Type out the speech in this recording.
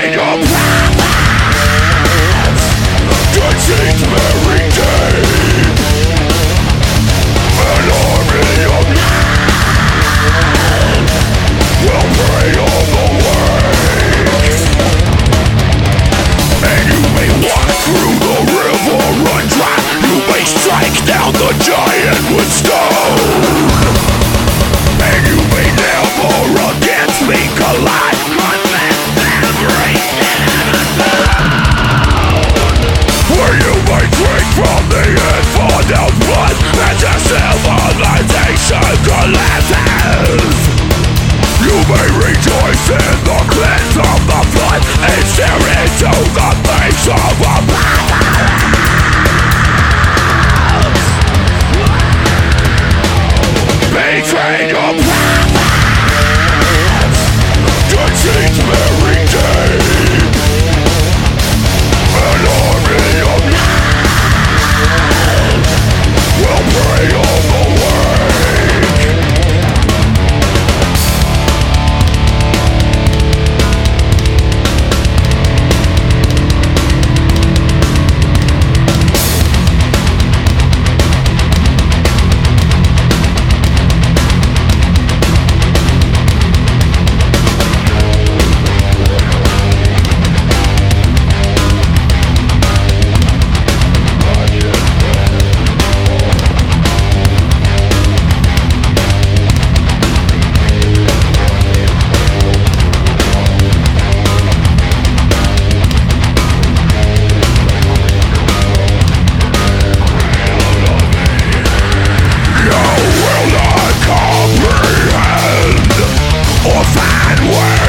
An army of men Will prey on the And you may walk through the river undried You may strike down the giant with stone. we rejoice in the cleanse of the blood And stare into the face of the Betray your prophets Good Beware!